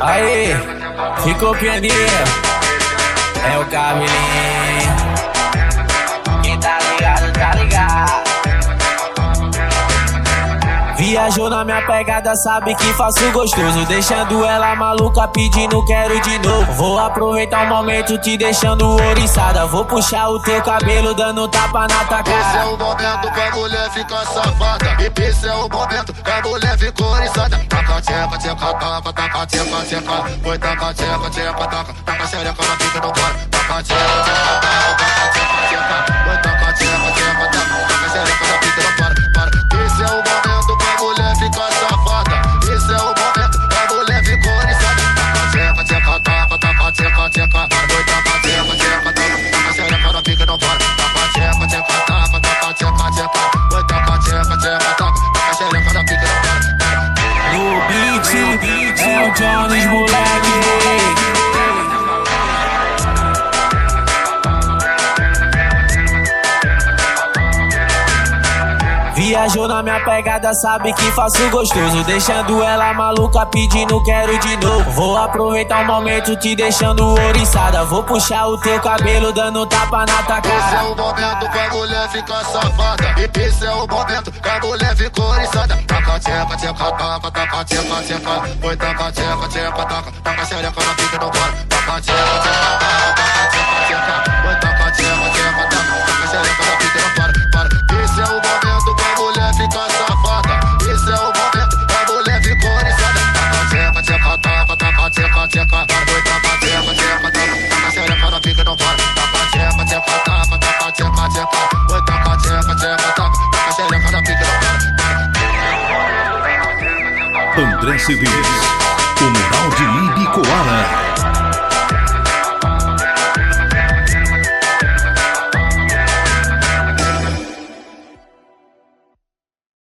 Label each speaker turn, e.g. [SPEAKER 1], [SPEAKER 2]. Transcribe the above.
[SPEAKER 1] Aí, ficou pianinho. É o Camilinho. Viajou na minha pegada, sabe que faço gostoso. Deixando ela maluca, pedindo quero de novo. Vou aproveitar o momento, te deixando oriçada. Vou puxar o teu cabelo, dando tapa na tua cara.
[SPEAKER 2] Esse é o momento pra mulher ficar safada. E esse é o momento que a mulher ficou oriçada. Taca, tcheca, tcheca, taca, taca, tcheca, tcheca. Foi taca, tcheca, tcheca, taca. Taca, xereca na pica, não para. Taca, tcheca, tcheca, taca,
[SPEAKER 1] 20 anos, moleque. Viajou na minha pegada, sabe que faço gostoso. Deixando ela maluca, pedindo quero de novo. Vou aproveitar o momento, te deixando ouriçada. Vou puxar o teu cabelo, dando tapa na tua cara.
[SPEAKER 2] Esse é o momento que a mulher fica safada. Esse é o momento que a mulher Taca, tcheca, taca, taca, tcheca, tcheca. Foi taca, tcheca, tcheca, taca. Taca, xereca na pica, não para. Taca, tcheca, tcheca, taca,
[SPEAKER 3] André Cedês, o mural de Ibi Koala.